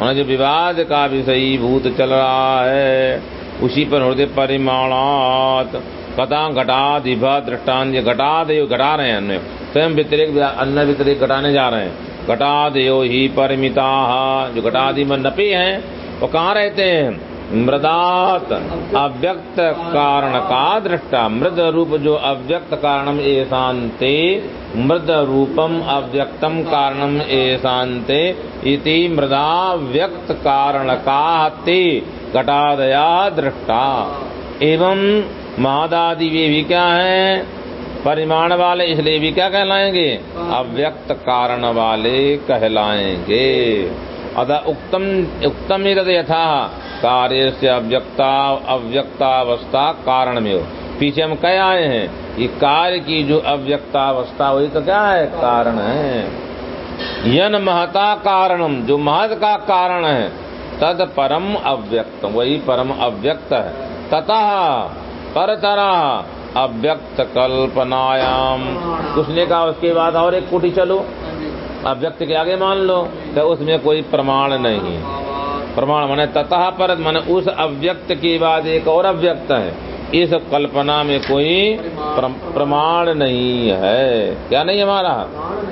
माने जो विवाद का विषयी भूत चल रहा है, उसी पर हृदय परिमाणात कथा घटाधिभ दृष्टान ये घटाद ये घटा रहे हैं अन्य। स्वयं व्यतिरिक, अन्य व्यतिरिक घटाने जा रहे हैं। घटादयो ही परिमिता। जो घटादि में नपे हैं, वो कहाँ रहते हैं? मृदात अव्यक्त कारण का दृष्टा। मृद रूप जो अव्यक्त कारणम एशांते मृद रूपम अव्यक्तम कारणम एशांते इति मृदा व्यक्त कारण का घटादया दृष्टा। एवं महादादि वे भी क्या है? परिमाण वाले इसलिए भी क्या कहलाएँगे? अव्यक्त कारण वाले कहलाएँगे। अतः उक्तम उक्तम ही यथा कार्य से अव्यक्ता अव्यक्तावस्था कारण में हो पीछे हम कह आए हैं कि कार्य की जो अव्यक्तावस्था वही तो क्या है? कारण है। यन महता कारणम जो महत का कारण है तद परम अव्यक्त वही परम अव्यक्त है। तथा पर तरह अव्यक्त कल्पनायाम उसने कहा, उसके बाद और एक कोटि चलो। अव्यक्त के आगे मान लो तो उसमें कोई प्रमाण नहीं प्रमाण माने ततः पर, माने उस अव्यक्त के बाद एक और अव्यक्त है। इस कल्पना में कोई प्रमाण नहीं है। क्या नहीं हमारा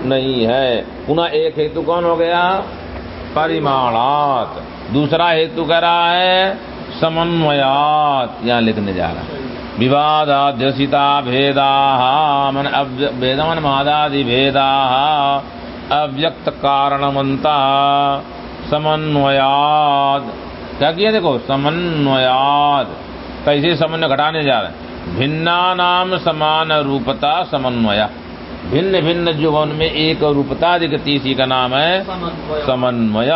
नहीं है। पुनः एक हेतु कौन हो गया? परिमाणात। दूसरा हेतु कह रहा है, समन्वयात। यहाँ लिखने जा रहा है। विवादाध्यसिता भेदा मन भेदा मन महादादि भेदा अव्यक्त कारणवंता समन्वयाद। क्या किया देखो समन्वयाद। कैसे समन्वय घटाने जा रहे हैं? भिन्ना नाम समान रूपता समन्वय। भिन्न भिन्न जो उनमें एक रूपता दिखती इसी का नाम है समन्वय। समन्वय।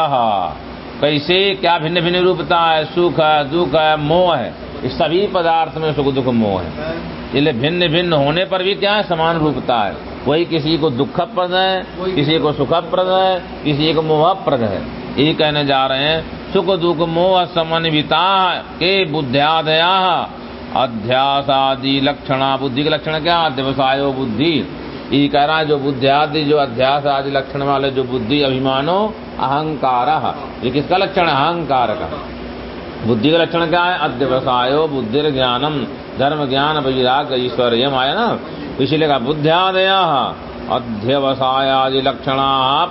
कैसे? क्या भिन्न भिन्न रूपता है? सुख है दुख है मोह है? इस सभी पदार्थ में सुख दुख मोह है। इसलिए भिन्न भिन्न होने पर भी क्या है? समान रूपता है। वही किसी को दुखप्रद है, किसी को सुखप्रद है, किसी को मोहप्रद है। ये कहने जा रहे हैं, सुख दुख मोह समन्विता के बुद्ध्यादया। अध्यास आदि लक्षणा बुद्धि के लक्षण क्या? व्यवसायो बुद्धि। ये कह रहा है, जो बुद्धि आदि जो अध्यास आदि लक्षण वाले जो बुद्धि अभिमानो, अहंकार। ये किसका लक्षण है? अहंकार का बुद्धि का लक्षण क्या है अध्यवसायो बुद्धि ज्ञानम धर्म ज्ञान वैराग ईश्वर यम आया ना। इसलिए कहा बुद्ध्यादय अध्यवसायादि लक्षण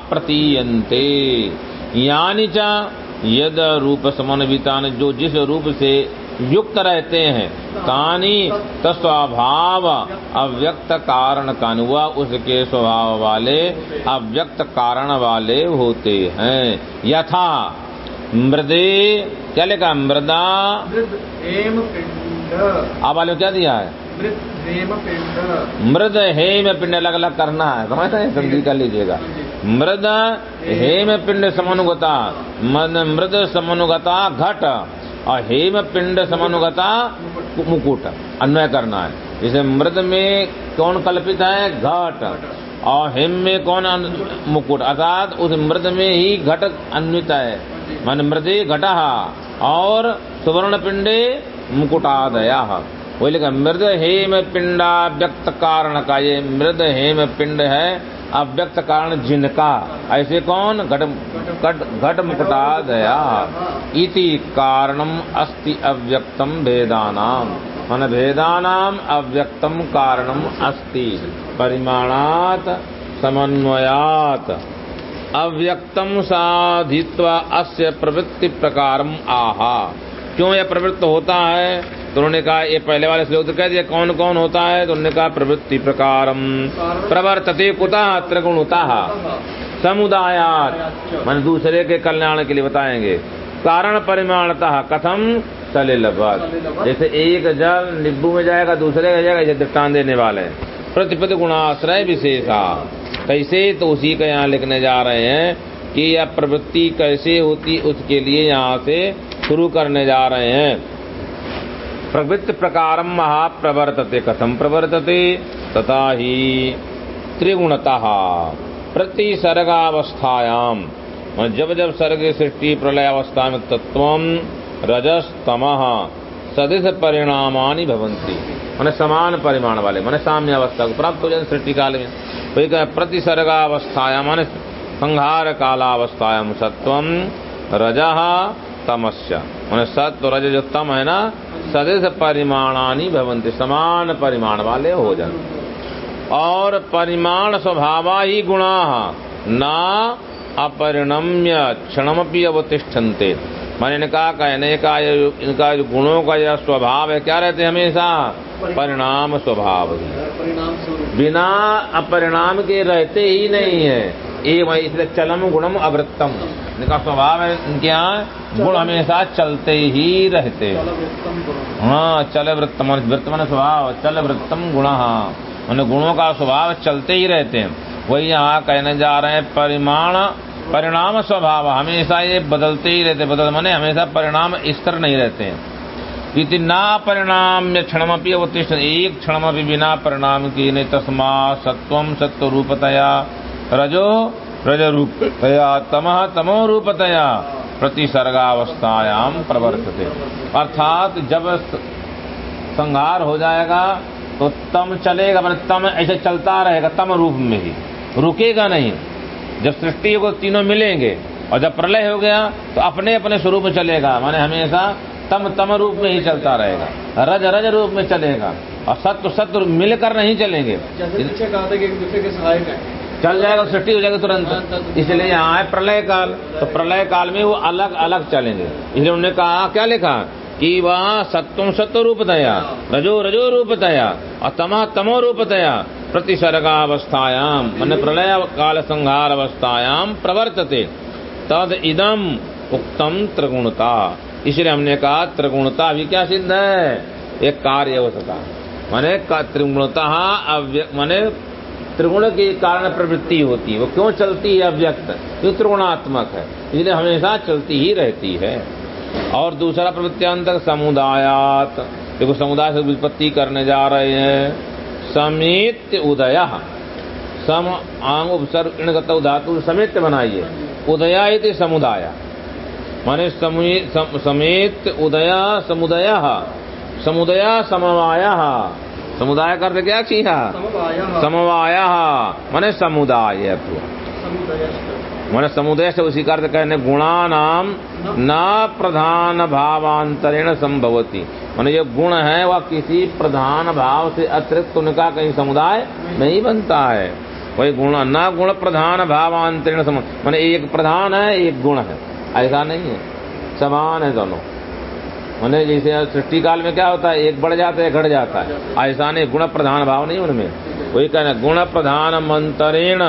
प्रतीयते यानी च यद रूप समन्विता जो जिस रूप से युक्त रहते हैं, तानी तस्वभाव अव्यक्त कारण कानुआ उसके स्वभाव वाले अव्यक्त कारण वाले होते हैं। यथा मृदे क्या लिखा? मृदा। आप वाले क्या दिया है? मृद हेम पिंड। अलग अलग करना है। <laughs> समझ रहे हैं? समझी कर लीजिएगा। मृद हेम पिंड समानुगता। मृद समानुगता घट और हेम पिंड समानुगता मुकुट। अन्वय करना है। जैसे मृद में कौन कल्पित है? घट। और हेम में कौन मुकुट? अर्थात उस मृद में ही घट अन्वित है। मन मृदे घटा। और सुवर्ण पिंडे मुकुटादया। वही लिखा, मृद हेम पिंडा व्यक्त कारण का, ये मृद हेम पिंड है, अव्यक्त कारण जिनका। ऐसे कौन? घट घट घट मुकुटादया। इति कारणम अस्ति अव्यक्तम भेदानाम मन भेदानाम अव्यक्तम कारणम अस्ति। परिमाणात, समन्वयात। अव्यक्तम साधित्वा अस्य प्रवृत्ति प्रकारम आहा। क्यों यह प्रवृत्त होता है? तो उन्होंने कहा, ये पहले वाले श्लोक तो कह दिया कौन कौन होता है? तो उन्होंने कहा, प्रवृत्ति प्रकारम। प्रवर्तते कुतः? त्रिगुणतः समुदायात। मान दूसरे के कल्याण के लिए बताएँगे। कारण परिमाणतः कथम? सलिलवत। जैसे एक जल निब्बू में जाएगा, दूसरे का जाएगा, जैसे दृष्टान देने वाले हैं। प्रतिपद गुणाश्रय विशेषा। कैसे तो उसी का यहाँ लिखने जा रहे हैं कि यह प्रवृत्ति कैसे होती, उसके लिए यहाँ से शुरू करने जा रहे हैं। प्रवृत्ति प्रकारम महाप्रवर्तते कथम प्रवर्तते? तथा ही त्रिगुणतः। प्रति सर्गावस्थायाम जब जब सर्ग सृष्टि प्रलय अवस्था में तत्व रजस तमः सदिश परिणामानि भवंती मैंने समान परिमाण वाले, मैंने साम्य अवस्था को प्राप्त हो जाए सृष्टि काल में। वही कहे प्रति सर्गावस्थाया माने संहार कालावस्थायाम सत्वम रज तमस्य मैंने सत्व रज जो तम है ना, सदिश परिमाणानी भवंती समान परिमाण वाले हो जाते और परिमाण स्वभावा ही गुणा, न अपरिणम्य क्षणमपि अवतिष्ठन्ते। मैंने इनका कहने का ये- इनका जो गुणों का यह स्वभाव है क्या रहते हमेशा? परिणाम। स्वभाव। बिना अपरिणाम के रहते ही नहीं है। ये वही इसलिए चलम गुणम अवृत्तम। इनका स्वभाव है इनके यहाँ गुण हमेशा चलते ही रहते। हैं चल वृत्तम वृत्त मन स्वभाव चल वृत्तम गुण हाँ। गुणों का स्वभाव चलते ही रहते हैं। वही यहाँ कहने जा रहे हैं परिमाण परिणाम स्वभाव हमेशा ये बदलते ही रहते बदल मने हमेशा परिणाम स्थिर नहीं रहते हैं। इति ना परिणाम क्षणमपि अवतिष्ठ एक क्षणमपि बिना परिणाम की नहीं तस्मा सत्वम सत्व रूपतया रजो रज रूपतया तमः तमो रूपतया प्रतिसर्गावस्थायाम प्रवर्तते। अर्थात जब संहार हो जाएगा तो तम चलेगा मतलब तम ऐसे चलता रहेगा, तम रूप में ही। रुकेगा नहीं। जब सृष्टि को तीनों मिलेंगे और जब प्रलय हो गया तो अपने अपने स्वरूप में चलेगा। माने हमेशा तम तम रूप में ही चलता रहेगा। रज रज रूप में चलेगा। और सत्य सत्य मिलकर नहीं चलेंगे। जैसे पीछे कहा था कि एक दूसरे के सहायक है। चल जाएगा सृष्टि हो जाएगी तुरंत। इसलिए यहाँ है प्रलय काल। तो प्रलय। काल में वो अलग अलग चलेंगे। इसलिए उन्होंने कहा क्या लिखा? कि वह सत्वम सत्य रूप दया रजो रजो रूप दया और तमा तमो रूप दया प्रतिसर्गावस्थायाम मन प्रलय काल संहार अवस्थायाम प्रवर्तते। तद इदम उक्तम त्रिगुणता। इसलिए हमने कहा, त्रिगुणता भी क्या सिद्ध है? एक कार्य है उसका माने त्रिगुणता माने त्रिगुण के कारण प्रवृत्ति होती है। वो क्यों चलती है अव्यक्त? क्यों त्रिगुणात्मक है? इसलिए हमेशा चलती ही रहती है। और दूसरा प्रवृत्तियांतर समुदायात। देखो समुदाय से विपत्ति करने जा रहे हैं। समित उदय। सम आंग उपसर्ग इणगत धातु समित बनाइए। उदया इति समुदाय। माने सम- समेत उदय समुदय। समुदय समवाय। समुदाय करते क्या किया? समवायः। समवाय। माने समुदाय समुदयश्च। माने समुदाय से उसी कार्य कहने गुणा नाम न। ना प्रधान भावांतरेण संभवती। माने ये गुण है, वह किसी प्रधान भाव से अतिरिक्त उनका कहीं समुदाय नहीं बनता है। वही गुण, न गुण प्रधान भावांतरेण सम, माने एक प्रधान है, एक गुण है। ऐसा नहीं है। समान है दोनों। माने जैसे सृष्टि काल में क्या होता है, एक बढ़ जाता है, घट जाता है। ऐसा नहीं, गुण प्रधान भाव नहीं उनमें। वही कहना, गुण प्रधान मंत्रेण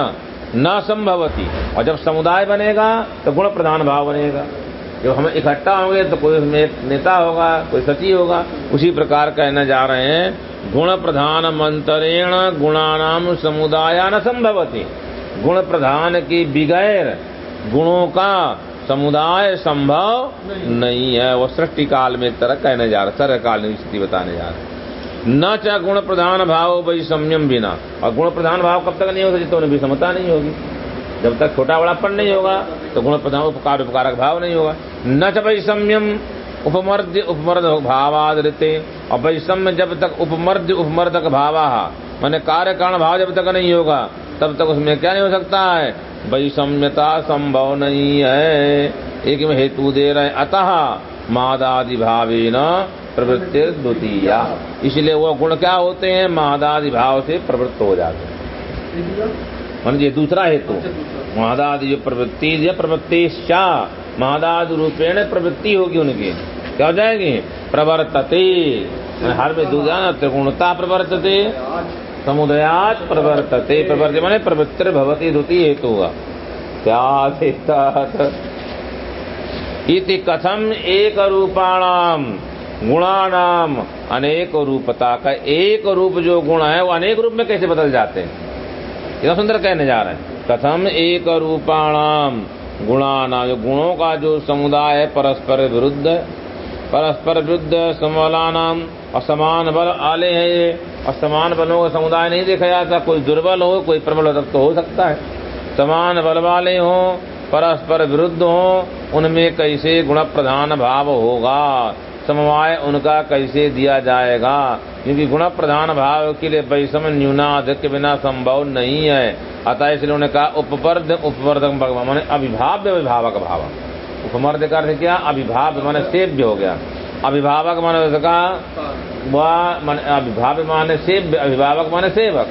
न संभवती। और जब समुदाय बनेगा तो गुण प्रधान भाव बनेगा। जब हम इकट्ठा होंगे तो कोई नेता होगा, कोई सचिव होगा, उसी प्रकार कहने जा रहे हैं गुण प्रधान मंत्रेण गुणानाम समुदाय न संभवती। गुण प्रधान की बिगैर गुणों का समुदाय संभव नहीं नहीं है। वो सृष्टि काल में तरह कहने जा रहा सर्व काल में स्थिति बताने जा रहे हैं। न चाहे गुण प्रधान भाव वैषम्यम बिना। और गुण प्रधान भाव कब तक नहीं होगा जितने उन्हें समता नहीं होगी। जब तक छोटा बड़ापन नहीं होगा तो गुण प्रधान उपकार, उपकारक भाव नहीं होगा। न च वैषम्यम उपमर्द्य उपमर्द भावादृते। और वैषम्य जब तक उपमर्द, उपमर्दक भावा, मैंने कार्य कारण भाव जब तक नहीं होगा, तब तक उसमें क्या नहीं हो सकता है? वैषम्यता संभव नहीं है। एक में हेतु दे रहे अतः मादादि भावे न प्रवृत्ति द्वितीय। इसलिए वो गुण क्या होते हैं? मादादि भाव से प्रवृत्त हो जाते हैं। मान ये दूसरा हेतु। महादाद जो प्रवृत्ति या प्रवृत्ति महादादि रूपेण प्रवृत्ति होगी उनकी। क्या हो जाएगी? प्रवर्तते। हर में दूसरा त्रिगुणता प्रवर्तते। समुदयात प्रवर्तते। प्रवर्तते माने प्रवृत्ति भवती द्वितीय हेतु हुआ। इति कथम एक रूपाणाम गुणानाम अनेक रूपता का एक रूप जो गुण है वो अनेक रूप में कैसे बदल जाते हैं? इतना सुंदर कहने जा रहे हैं। कथम एक रूपाणाम गुणानाम जो गुणों का जो समुदाय है, परस्पर विरुद्ध परस्पर विरुद्ध समलानाम असमान बल आले हैं ये। असमान बलों का समुदाय नहीं देखा जाता, कोई दुर्बल हो, कोई प्रबल हो तो हो सकता है। समान बल वाले हो, परस्पर विरुद्ध हो, उनमें कैसे गुण प्रधान भाव होगा? समवाय उनका कैसे दिया जाएगा? क्योंकि गुण प्रधान भाव के लिए वैषम न्यूनाधिक के बिना संभव नहीं है। अतः इसलिए उन्होंने कहा, उपवर्ध, उपवर्धक माने अभिभाव्य अभिभावक भाव। उपमर्द का अर्थ क्या? अभिभाव्य, माने सेव्य हो गया। अभिभावक, माने उसका वह, माने अभिभाव्य, माने सेव्य, अभिभावक, माने सेवक।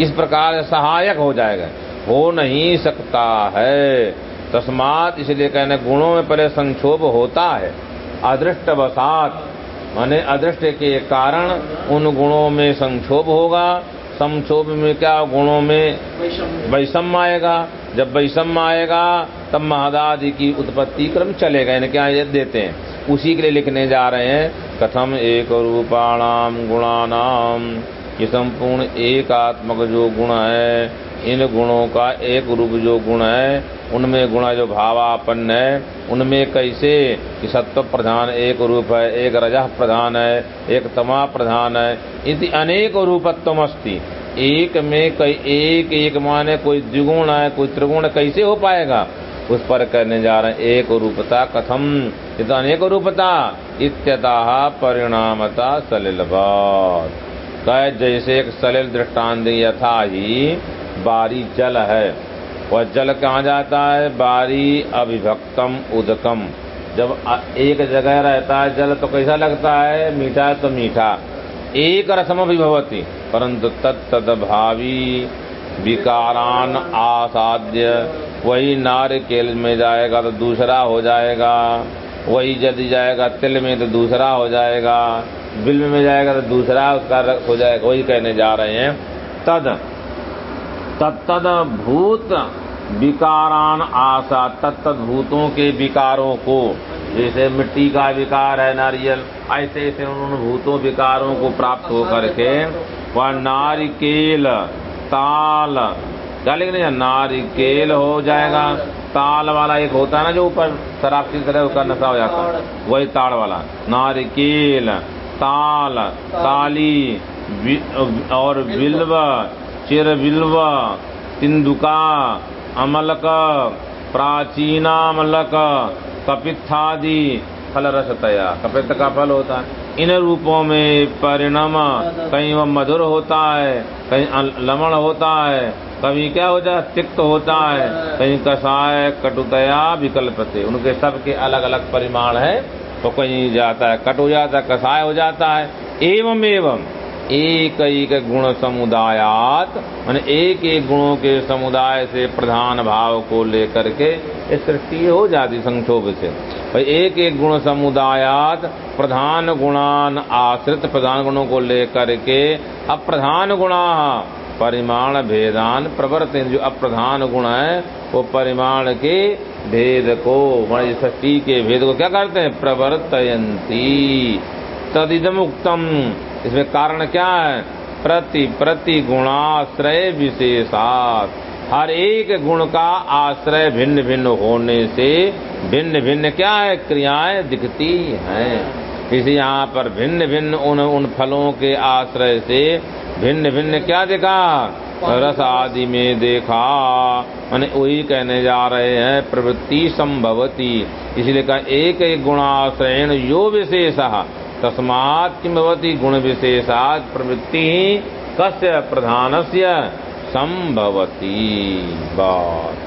इस प्रकार सहायक हो जाएगा। हो नहीं सकता है। तस्मात इसलिए कहने, गुणों में पहले संक्षोभ होता है। अदृष्ट वसात माने अदृष्ट के कारण उन गुणों में संक्षोभ होगा। संक्षोभ में क्या गुणों में? वैषम्य। आएगा। जब वैषम्य आएगा तब महादादि की उत्पत्ति क्रम चलेगा। इन्हें क्या ये देते हैं? उसी के लिए लिखने जा रहे हैं कथम एक रूपाणाम गुणानाम ये संपूर्ण एकात्मक जो गुण है इन गुणों का एक रूप जो गुण है, उनमें गुण जो भावापन्न है, उनमें कैसे कि सत्व प्रधान एक रूप है, एक रजह प्रधान है, एक तमा प्रधान है, इति अनेक रूपत्व एक में कई, एक एक माने कोई द्विगुण है, कोई त्रिगुण कैसे हो पाएगा? उस पर कहने जा रहे एक रूपता कथम ये तो अनेक रूपता, इत्यतः परिणामता कह, जैसे एक सलिल दृष्टांत यथा ही बारी जल है। वह जल कहाँ जाता है? बारी अभिभक्तम उदकम। जब एक जगह रहता है जल तो कैसा लगता है? मीठा तो मीठा। एक रसम विभवती परंतु तत्त भावी विकारान आसाध्य वही नारिकेल में जाएगा तो दूसरा हो जाएगा। वही यदि जाएगा तिल में तो दूसरा हो जाएगा। बिल में जाएगा तो दूसरा उसका हो जाएगा। वही कहने जा रहे हैं। तद तत्तद भूत विकारान आशा तत्त भूतों के विकारों को। जैसे मिट्टी का विकार है, नारियल, ऐसे ऐसे उन भूतों विकारों को प्राप्त होकर के वह नारिकेल, ताल, क्या लिखने नारिकेल हो जाएगा? ताल वाला एक होता है ना जो ऊपर शराब की तरह उसका नशा हो जाता है, वही ताड़ वाला। नारिकेल, ताल, ताली और बिल्व चिर बिल्व तिंदुका अमलक, प्राचीनामलक, कपित्थादि फल रस तया कपित्त का फल होता है। इन रूपों में परिणाम कहीं वह मधुर होता है, कहीं लमण होता है, कभी क्या हो है तिक्त होता है, कहीं कषाय कटुतया विकल्पते। उनके सबके अलग अलग परिमाण है। तो कहीं जाता है, कट हो जाता है कषाय हो जाता है। एवं एवं एक एक गुण समुदायात, मान एक एक गुणों के समुदाय से प्रधान भाव को लेकर के सृष्टि हो जाती संक्षोभ से। भाई एक एक गुण समुदायात, प्रधान गुणान आश्रित प्रधान गुणों को लेकर के अप्रधान गुणा, परिमाण भेदान प्रवर्तन जो अप्रधान गुण है, वो परिमाण के भेद को सृष्टि के भेद को क्या करते हैं? प्रवर्तयंती तदिदम उत्तम इसमें कारण क्या है? प्रति प्रति गुणाश्रय विशेषात। हर एक गुण का आश्रय भिन्न भिन्न होने से भिन्न भिन्न क्या है? क्रियाएँ दिखती हैं। इसी यहाँ पर भिन्न भिन्न उन उन फलों के आश्रय से भिन्न भिन्न क्या देखा? रस आदि में देखा। मैंने वही कहने जा रहे हैं, प्रवृत्ति संभवती। इसलिए कहा, एक एक गुणाश्रयण यो विशेष। तस्मात् किमवती गुण विशेषात प्रवृत्ति कस्य प्रधानस्य संभवती बात